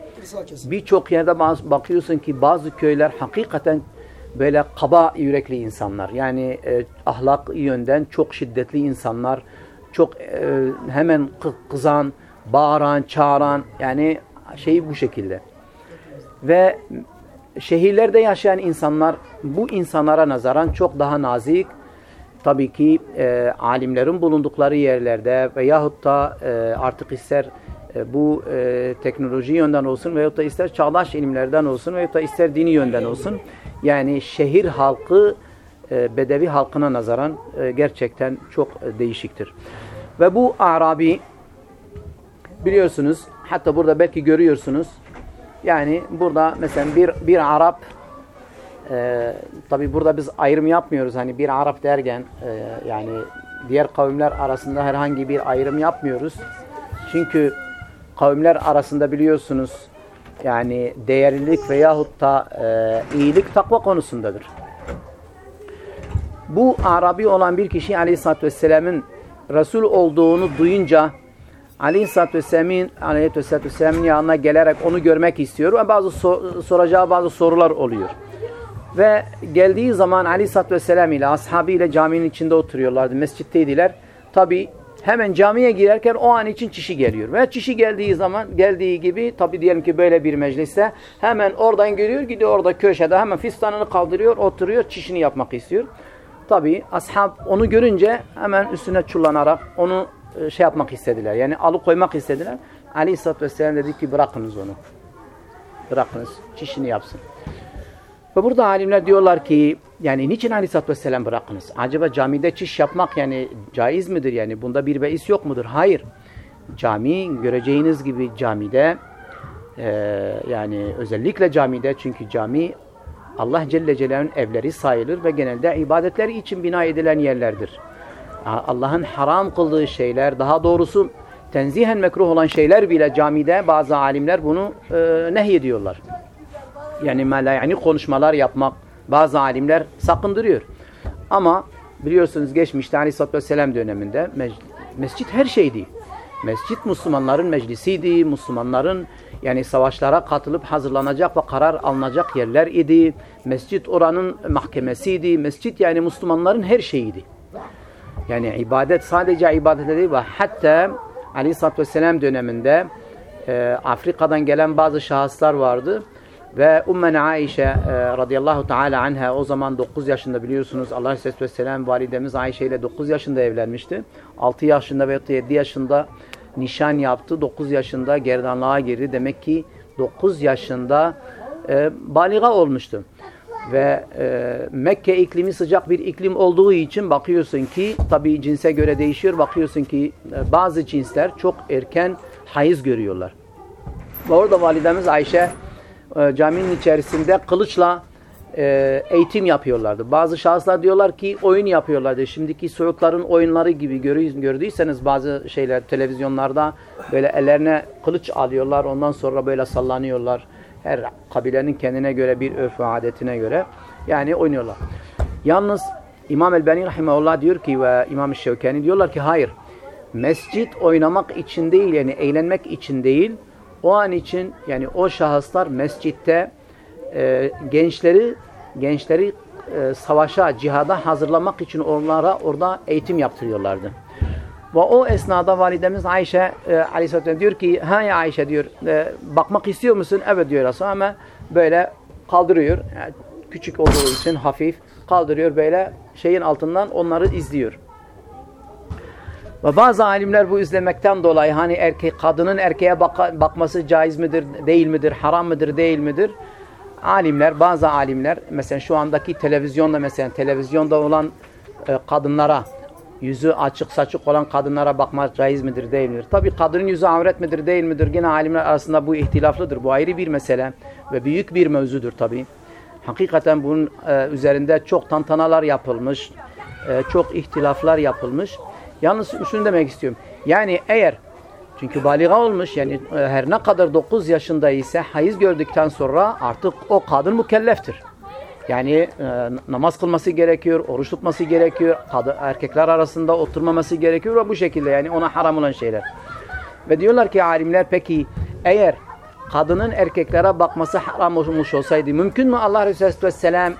birçok yerde bazı, bakıyorsun ki bazı köyler hakikaten böyle kaba yürekli insanlar. Yani e, ahlak yönden çok şiddetli insanlar. Çok e, hemen kı- kızan, bağıran, çağıran yani şey bu şekilde. Ve şehirlerde yaşayan insanlar bu insanlara nazaran çok daha nazik. Tabii ki e, alimlerin bulundukları yerlerde veyahut da e, artık ister e, bu e, teknoloji yönden olsun veyahut da ister çağdaş ilimlerden olsun veyahut da ister dini yönden olsun. Yani şehir halkı e, bedevi halkına nazaran e, gerçekten çok e, değişiktir. Ve bu Arabi biliyorsunuz hatta burada belki görüyorsunuz yani burada mesela bir bir Arap e, tabi burada biz ayrım yapmıyoruz hani bir Arap derken e, yani diğer kavimler arasında herhangi bir ayrım yapmıyoruz. Çünkü kavimler arasında biliyorsunuz yani değerlilik veyahut da e, iyilik takva konusundadır. Bu Arabi olan bir kişi Aleyhisselatü Vesselam'ın Resul olduğunu duyunca Aleyhisselatü Vesselam'ın Aleyhisselatü Vesselam'ın yanına gelerek onu görmek istiyor ve bazı sor- soracağı bazı sorular oluyor. Ve geldiği zaman Aleyhisselatü Vesselam ile ashabı ile caminin içinde oturuyorlardı. Mescitteydiler. Tabi hemen camiye girerken o an için çişi geliyor. Ve çişi geldiği zaman geldiği gibi tabi diyelim ki böyle bir mecliste hemen oradan geliyor gidiyor orada köşede hemen fistanını kaldırıyor oturuyor çişini yapmak istiyor. Tabi ashab onu görünce hemen üstüne çullanarak onu şey yapmak istediler. Yani alıkoymak istediler. Aleyhisselatü Vesselam dedi ki bırakınız onu. Bırakınız çişini yapsın. Ve burada alimler diyorlar ki yani niçin Aleyhisselatü Vesselam bırakınız? Acaba camide çiş yapmak yani caiz midir? Yani bunda bir beis yok mudur? Hayır. Cami göreceğiniz gibi camide e, yani özellikle camide çünkü cami Allah Celle Celaluhu'nun evleri sayılır ve genelde ibadetleri için bina edilen yerlerdir. Allah'ın haram kıldığı şeyler, daha doğrusu tenzihen mekruh olan şeyler bile camide bazı alimler bunu e, nehyediyorlar. Yani yani konuşmalar yapmak bazı alimler sakındırıyor. Ama biliyorsunuz geçmişte Aleyhisselatü Vesselam döneminde mescit her şeydi. Mescit Müslümanların meclisiydi. Müslümanların yani savaşlara katılıp hazırlanacak ve karar alınacak yerler idi. Mescit oranın mahkemesiydi. Mescit yani Müslümanların her şeyiydi. Yani ibadet sadece ibadet değil ve hatta Aleyhisselatü Vesselam döneminde e, Afrika'dan gelen bazı şahıslar vardı. Ve Ummen Aişe e, radıyallahu teala anha o zaman 9 yaşında biliyorsunuz Allah Aleyhisselatü Vesselam validemiz Ayşe ile 9 yaşında evlenmişti. 6 yaşında ve 7 yaşında nişan yaptı. 9 yaşında gerdanlığa girdi. Demek ki 9 yaşında e, baliga olmuştu. Ve e, Mekke iklimi sıcak bir iklim olduğu için bakıyorsun ki tabi cinse göre değişiyor. Bakıyorsun ki e, bazı cinsler çok erken hayız görüyorlar. Ve orada validemiz Ayşe e, caminin içerisinde kılıçla e, eğitim yapıyorlardı. Bazı şahıslar diyorlar ki oyun yapıyorlardı. Şimdiki soyutların oyunları gibi gördüyseniz bazı şeyler televizyonlarda böyle ellerine kılıç alıyorlar. Ondan sonra böyle sallanıyorlar. Her kabilenin kendine göre bir örf ve adetine göre yani oynuyorlar. Yalnız İmam el-Beni Rahimahullah diyor ki ve İmam Şevkani diyorlar ki hayır. Mescit oynamak için değil yani eğlenmek için değil. O an için yani o şahıslar mescitte e, gençleri gençleri e, savaşa, cihada hazırlamak için onlara orada eğitim yaptırıyorlardı. Ve o esnada validemiz Ayşe e, aleyhisselam diyor ki ha ya Ayşe diyor e, bakmak istiyor musun? Evet diyor Resulullah ama böyle kaldırıyor. Yani küçük olduğu için hafif kaldırıyor böyle şeyin altından onları izliyor. Ve bazı alimler bu izlemekten dolayı hani erkek kadının erkeğe baka, bakması caiz midir, değil midir, haram mıdır, değil midir? Alimler, bazı alimler mesela şu andaki televizyonda mesela televizyonda olan e, kadınlara yüzü açık saçık olan kadınlara bakmak caiz midir, değil midir? Tabi kadının yüzü avret midir, değil midir? Yine alimler arasında bu ihtilaflıdır. Bu ayrı bir mesele ve büyük bir mevzudur tabi. Hakikaten bunun e, üzerinde çok tantanalar yapılmış, e, çok ihtilaflar yapılmış. Yalnız şunu demek istiyorum. Yani eğer çünkü baliga olmuş yani e, her ne kadar 9 yaşında ise hayız gördükten sonra artık o kadın mükelleftir. Yani e, namaz kılması gerekiyor, oruç tutması gerekiyor, kadı, erkekler arasında oturmaması gerekiyor ve bu şekilde yani ona haram olan şeyler. Ve diyorlar ki alimler peki eğer kadının erkeklere bakması haram olmuş olsaydı mümkün mü Allah Resulü Aleyhisselam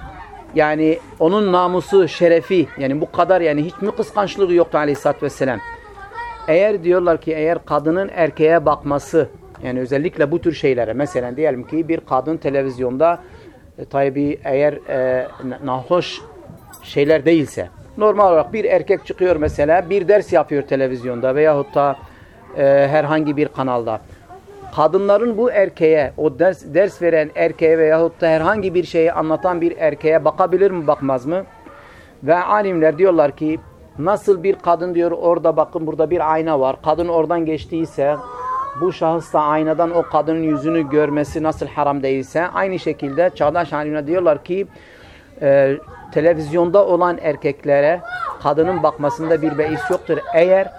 yani onun namusu, şerefi yani bu kadar yani hiç mi kıskançlığı yoktu Aleyhisselatü Vesselam. Eğer diyorlar ki eğer kadının erkeğe bakması yani özellikle bu tür şeylere mesela diyelim ki bir kadın televizyonda e, eğer e, nahoş şeyler değilse normal olarak bir erkek çıkıyor mesela bir ders yapıyor televizyonda veyahut da e, herhangi bir kanalda kadınların bu erkeğe, o ders, ders veren erkeğe veyahut da herhangi bir şeyi anlatan bir erkeğe bakabilir mi bakmaz mı? Ve alimler diyorlar ki nasıl bir kadın diyor orada bakın burada bir ayna var. Kadın oradan geçtiyse bu şahıs da aynadan o kadının yüzünü görmesi nasıl haram değilse aynı şekilde çağdaş alimler diyorlar ki e, televizyonda olan erkeklere kadının bakmasında bir beis yoktur. Eğer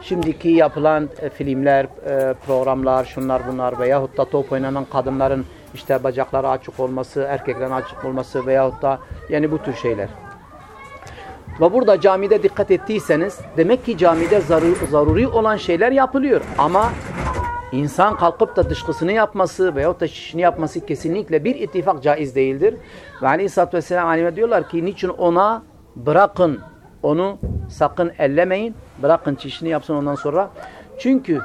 şimdiki yapılan e, filmler, e, programlar, şunlar bunlar veyahut da top oynanan kadınların işte bacakları açık olması, erkeklerin açık olması veyahut da yani bu tür şeyler. Ve burada camide dikkat ettiyseniz demek ki camide zaruri, olan şeyler yapılıyor. Ama insan kalkıp da dışkısını yapması veyahut da şişini yapması kesinlikle bir ittifak caiz değildir. Ve aleyhissalatü vesselam alime diyorlar ki niçin ona bırakın onu sakın ellemeyin. Bırakın çişini yapsın ondan sonra. Çünkü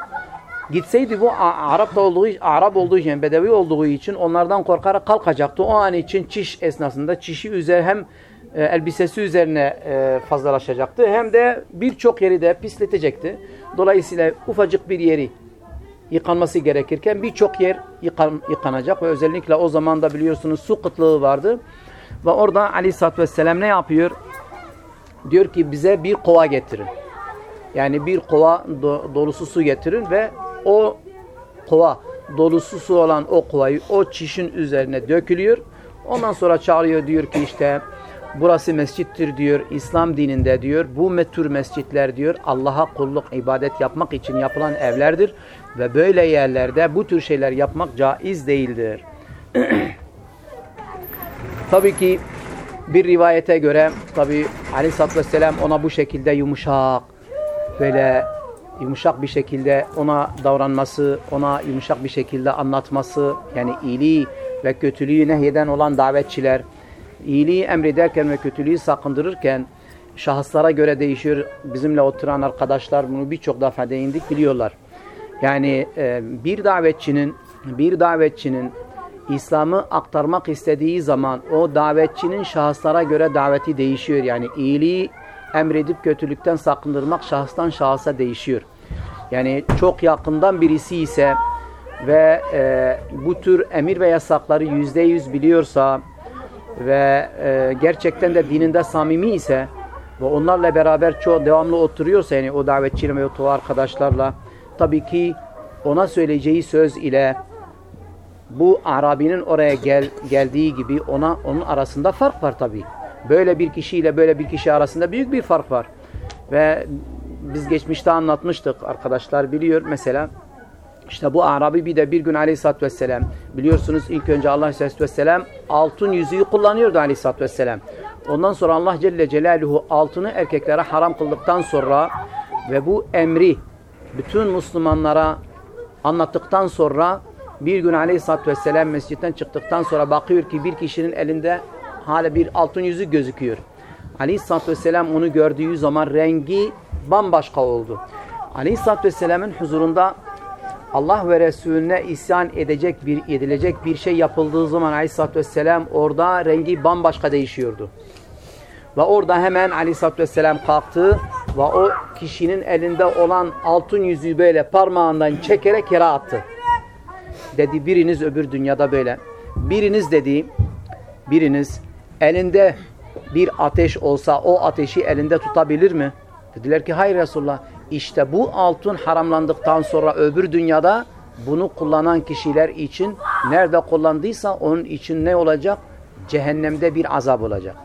gitseydi bu Arap olduğu Arap olduğu için, Bedevi olduğu için onlardan korkarak kalkacaktı. O an için çiş esnasında çişi üzeri hem e, elbisesi üzerine e, fazlalaşacaktı hem de birçok yeri de pisletecekti. Dolayısıyla ufacık bir yeri yıkanması gerekirken birçok yer yıkan, yıkanacak ve özellikle o zaman da biliyorsunuz su kıtlığı vardı. Ve orada Aleyhisselatü Vesselam ne yapıyor? Diyor ki bize bir kova getirin. Yani bir kova do dolusu su getirin ve o kova dolusu su olan o kovayı o çişin üzerine dökülüyor. Ondan sonra çağırıyor diyor ki işte burası mescittir diyor İslam dininde diyor. Bu tür mescitler diyor Allah'a kulluk, ibadet yapmak için yapılan evlerdir. Ve böyle yerlerde bu tür şeyler yapmak caiz değildir. Tabii ki bir rivayete göre tabii Aleyhisselatü Vesselam ona bu şekilde yumuşak böyle yumuşak bir şekilde ona davranması, ona yumuşak bir şekilde anlatması yani iyiliği ve kötülüğü nehyeden olan davetçiler iyiliği emrederken ve kötülüğü sakındırırken şahıslara göre değişiyor. Bizimle oturan arkadaşlar bunu birçok defa değindik biliyorlar. Yani e, bir davetçinin bir davetçinin İslam'ı aktarmak istediği zaman o davetçinin şahıslara göre daveti değişiyor. Yani iyiliği emredip kötülükten sakındırmak şahıstan şahısa değişiyor. Yani çok yakından birisi ise ve e, bu tür emir ve yasakları yüzde yüz biliyorsa ve e, gerçekten de dininde samimi ise ve onlarla beraber çok devamlı oturuyorsa yani o davetçiyle ve o arkadaşlarla tabii ki ona söyleyeceği söz ile bu Arabi'nin oraya gel, geldiği gibi ona onun arasında fark var tabii. Böyle bir kişiyle böyle bir kişi arasında büyük bir fark var. Ve biz geçmişte anlatmıştık. Arkadaşlar biliyor mesela işte bu Arabi bir de bir gün aleyhissalatü vesselam biliyorsunuz ilk önce Allah aleyhissalatü vesselam altın yüzüğü kullanıyordu aleyhissalatü vesselam. Ondan sonra Allah Celle Celaluhu altını erkeklere haram kıldıktan sonra ve bu emri bütün Müslümanlara anlattıktan sonra bir gün aleyhissalatü vesselam mescitten çıktıktan sonra bakıyor ki bir kişinin elinde hala bir altın yüzük gözüküyor. Aleyhisselatü Vesselam onu gördüğü zaman rengi bambaşka oldu. Aleyhisselatü Vesselam'ın huzurunda Allah ve Resulüne isyan edecek bir edilecek bir şey yapıldığı zaman Aleyhisselatü Vesselam orada rengi bambaşka değişiyordu. Ve orada hemen Aleyhisselatü Vesselam kalktı ve o kişinin elinde olan altın yüzüğü böyle parmağından çekerek yere attı. Dedi biriniz öbür dünyada böyle. Biriniz dedi biriniz elinde bir ateş olsa o ateşi elinde tutabilir mi? Dediler ki hayır Resulullah. İşte bu altın haramlandıktan sonra öbür dünyada bunu kullanan kişiler için nerede kullandıysa onun için ne olacak? Cehennemde bir azap olacak.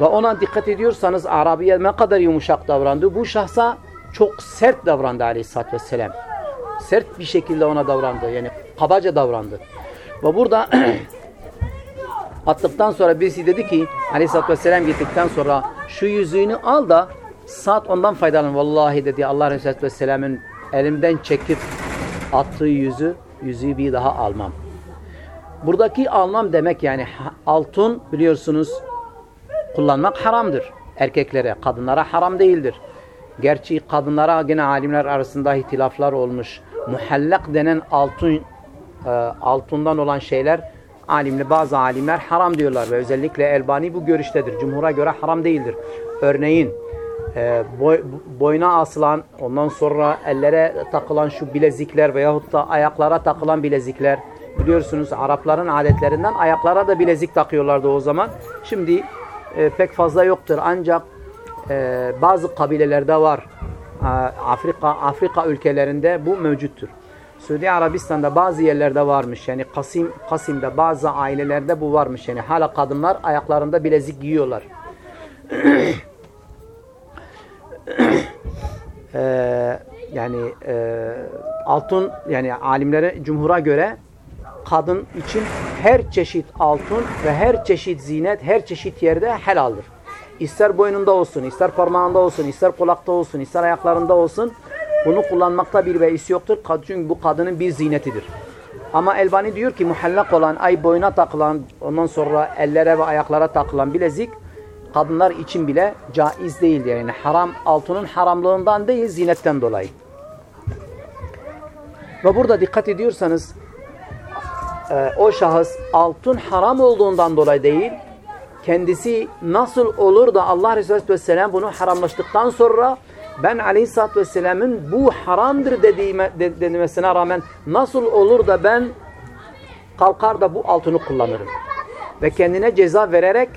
Ve ona dikkat ediyorsanız Arabiye ne kadar yumuşak davrandı. Bu şahsa çok sert davrandı aleyhissalatü vesselam. Sert bir şekilde ona davrandı. Yani kabaca davrandı. Ve burada attıktan sonra birisi dedi ki aleyhissalatü vesselam gittikten sonra şu yüzüğünü al da saat ondan faydalan. Vallahi dedi Allah Resulü Vesselam'ın elimden çekip attığı yüzü, yüzüğü bir daha almam. Buradaki almam demek yani altın biliyorsunuz kullanmak haramdır. Erkeklere, kadınlara haram değildir. Gerçi kadınlara yine alimler arasında ihtilaflar olmuş. Muhallak denen altın e, altından olan şeyler alimli bazı alimler haram diyorlar ve özellikle Elbani bu görüştedir. Cumhur'a göre haram değildir. Örneğin e, boy, boyuna asılan ondan sonra ellere takılan şu bilezikler veyahut da ayaklara takılan bilezikler biliyorsunuz Arapların adetlerinden ayaklara da bilezik takıyorlardı o zaman. Şimdi e, pek fazla yoktur ancak e, bazı kabilelerde var. E, Afrika Afrika ülkelerinde bu mevcuttur. Suudi Arabistan'da bazı yerlerde varmış. Yani Kasim Kasim'de bazı ailelerde bu varmış. Yani hala kadınlar ayaklarında bilezik giyiyorlar. ee, yani e, altın yani alimlere cumhura göre kadın için her çeşit altın ve her çeşit zinet her çeşit yerde helaldir. İster boynunda olsun, ister parmağında olsun, ister kulakta olsun, ister ayaklarında olsun bunu kullanmakta bir beis yoktur. Çünkü bu kadının bir zinetidir. Ama Elbani diyor ki muhallak olan, ay boyuna takılan, ondan sonra ellere ve ayaklara takılan bilezik kadınlar için bile caiz değildir. Yani haram, altının haramlığından değil, zinetten dolayı. Ve burada dikkat ediyorsanız e, o şahıs altın haram olduğundan dolayı değil, kendisi nasıl olur da Allah Resulü Vesselam bunu haramlaştıktan sonra ben Aleyhisselatü Vesselam'ın bu haramdır dediğime, de, demesine rağmen nasıl olur da ben kalkar da bu altını kullanırım. Ve kendine ceza vererek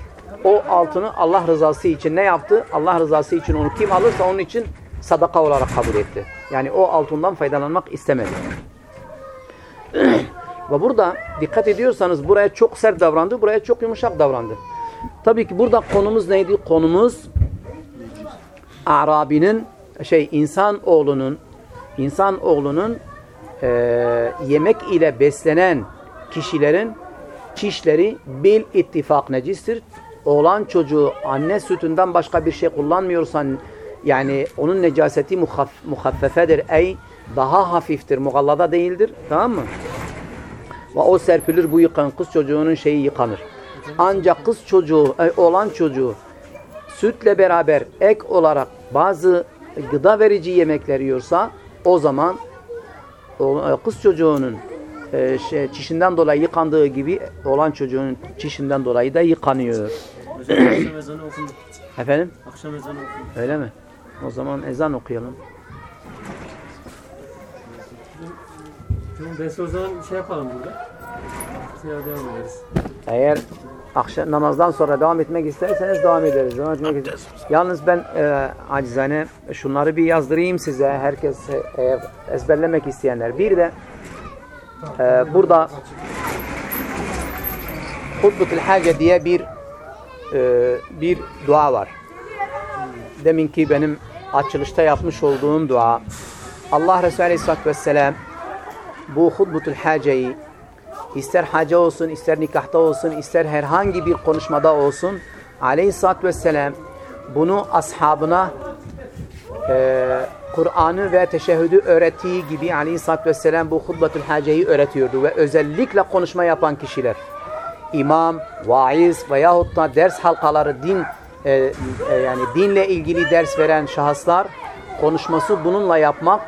o altını Allah rızası için ne yaptı? Allah rızası için onu kim alırsa onun için sadaka olarak kabul etti. Yani o altından faydalanmak istemedi. Ve burada dikkat ediyorsanız buraya çok sert davrandı, buraya çok yumuşak davrandı. Tabii ki burada konumuz neydi? Konumuz Arabi'nin şey insan oğlunun insan oğlunun eee, yemek ile beslenen kişilerin çişleri bil ittifak necistir. Oğlan çocuğu anne sütünden başka bir şey kullanmıyorsan yani onun necaseti muhaf, muhaffefedir. Ey daha hafiftir. Mugallada değildir. Tamam mı? Ve o serpilir bu yıkan kız çocuğunun şeyi yıkanır. Ancak kız çocuğu, e, oğlan çocuğu sütle beraber ek olarak bazı gıda verici yemekler yiyorsa o zaman e, kız çocuğunun e, şey, çişinden dolayı yıkandığı gibi olan çocuğun çişinden dolayı da yıkanıyor. Hocam akşam ezanı okundu. Efendim? Akşam ezanı okundu. Öyle mi? O zaman ezan okuyalım. Ben o zaman şey yapalım burada. Sonra devam ederiz. Eğer akşam namazdan sonra devam etmek isterseniz devam ederiz. Devam etmek isteriz. Yalnız ben e, acizane şunları bir yazdırayım size. Herkes e, eğer ezberlemek isteyenler. Bir de e, burada Hutbetul Hace diye bir e, bir dua var. Deminki benim açılışta yapmış olduğum dua. Allah Resulü Aleyhisselatü Vesselam bu Hutbetul Hace'yi ister haca olsun, ister nikahta olsun, ister herhangi bir konuşmada olsun aleyhissalatü vesselam bunu ashabına e, Kur'an'ı ve teşehhüdü öğrettiği gibi aleyhissalatü vesselam bu hutbetül haceyi öğretiyordu ve özellikle konuşma yapan kişiler imam, vaiz veyahut da ders halkaları din e, e, yani dinle ilgili ders veren şahıslar konuşması bununla yapmak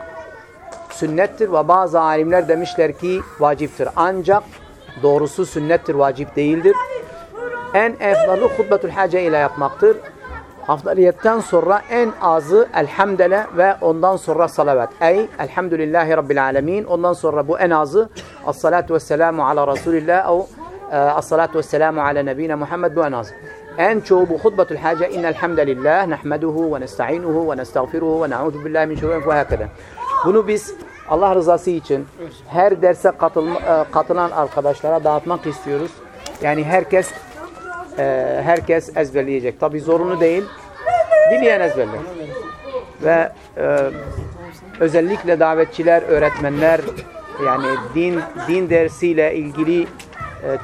sünnettir ve bazı alimler demişler ki vaciptir. Ancak doğrusu sünnettir, vacip değildir. En efdalı hutbetül hace ile yapmaktır. Afdaliyetten sonra en azı elhamdele ve ondan sonra salavat. Ey elhamdülillahi rabbil alemin. Ondan sonra bu en azı as-salatu vesselamu ala Resulillah o as-salatu vesselamu ala nebine Muhammed bu en azı. En çoğu bu hutbetül hace innel hamdelillah nehmeduhu ve nesta'inuhu ve nestağfiruhu ve na'udhu billahi min şururi ve hakada. Bunu biz Allah rızası için her derse katılma, e, katılan arkadaşlara dağıtmak istiyoruz. Yani herkes e, herkes ezberleyecek. Tabi zorunlu değil. Dileyen ezberler. Ve e, özellikle davetçiler, öğretmenler yani din din dersiyle ilgili e,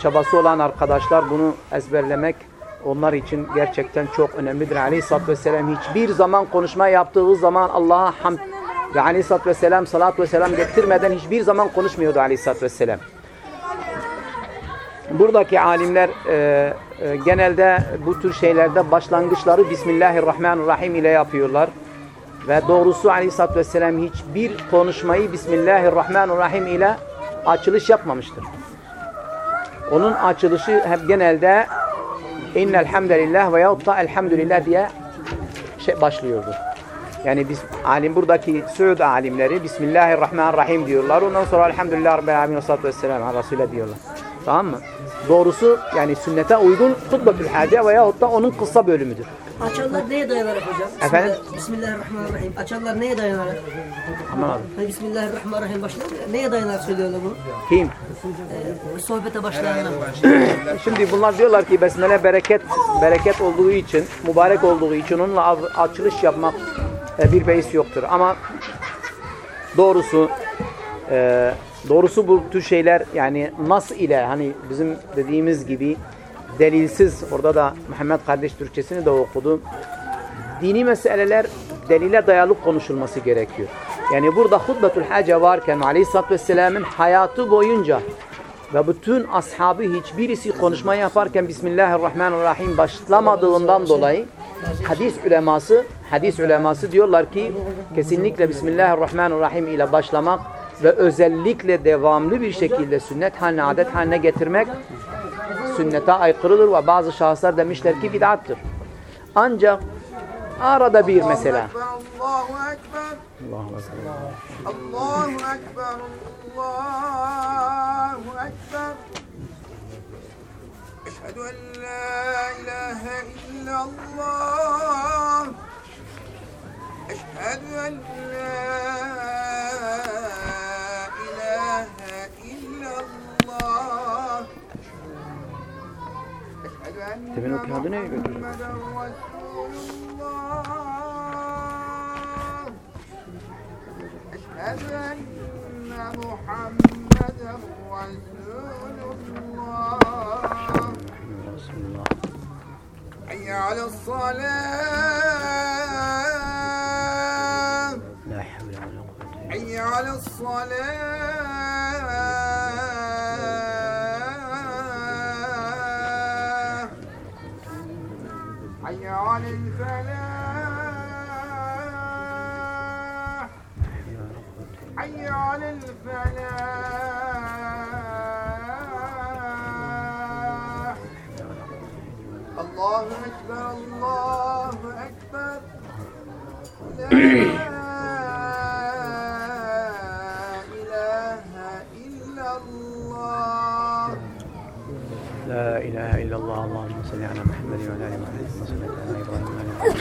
çabası olan arkadaşlar bunu ezberlemek onlar için gerçekten çok önemlidir. Aleyhisselatü Vesselam hiçbir zaman konuşma yaptığı zaman Allah'a hamd ve aleyhissalatü vesselam salatü vesselam getirmeden hiçbir zaman konuşmuyordu aleyhissalatü vesselam. Buradaki alimler e, e, genelde bu tür şeylerde başlangıçları Bismillahirrahmanirrahim ile yapıyorlar. Ve doğrusu aleyhissalatü vesselam hiçbir konuşmayı Bismillahirrahmanirrahim ile açılış yapmamıştır. Onun açılışı hep genelde İnnel hamdelillah ve yahut da elhamdülillah diye şey başlıyordu. Yani biz alim buradaki Suud alimleri Bismillahirrahmanirrahim diyorlar. Ondan sonra Elhamdülillah Rabbil Alemin ve vesselam ala Resulü diyorlar. Tamam mı? Doğrusu yani sünnete uygun hutbetül hace veyahut da onun kısa bölümüdür. Açanlar neye dayanarak hocam? Efendim? Bismillah- Bismillahirrahmanirrahim. Açanlar neye dayanarak? Hani Bismillahirrahmanirrahim başlar Neye dayanarak söylüyorlar bunu? Kim? Ee, sohbete başlayanlar. Şimdi bunlar diyorlar ki besmele bereket bereket olduğu için, mübarek olduğu için onunla açılış yapmak e, bir beis yoktur. Ama doğrusu e, doğrusu bu tür şeyler yani nas ile hani bizim dediğimiz gibi delilsiz orada da Muhammed kardeş Türkçesini de okudu. Dini meseleler delile dayalı konuşulması gerekiyor. Yani burada hutbetül hace varken Aleyhisselatü Vesselam'ın hayatı boyunca ve bütün ashabı hiçbirisi konuşma yaparken Bismillahirrahmanirrahim başlamadığından dolayı hadis uleması hadis uleması diyorlar ki kesinlikle Bismillahirrahmanirrahim ile başlamak ve özellikle devamlı bir şekilde sünnet haline adet haline getirmek sünnete aykırıdır ve bazı şahıslar demişler ki bid'attır. Ancak arada bir mesela Allahu Ekber. Allahu Ekber. Allahu Ekber. Allahu Ekber. Eşhedü en la ilahe illallah. Eşhedü en la Temin o kağıdı nereye götürecek? حي على الصلاة لا حول ولا قوة إلا بالله حي على الصلاة. على الفلاح. حي على الفلاح. الله أكبر الله أكبر. لا لا إله إلا الله اللهم صل على ありません。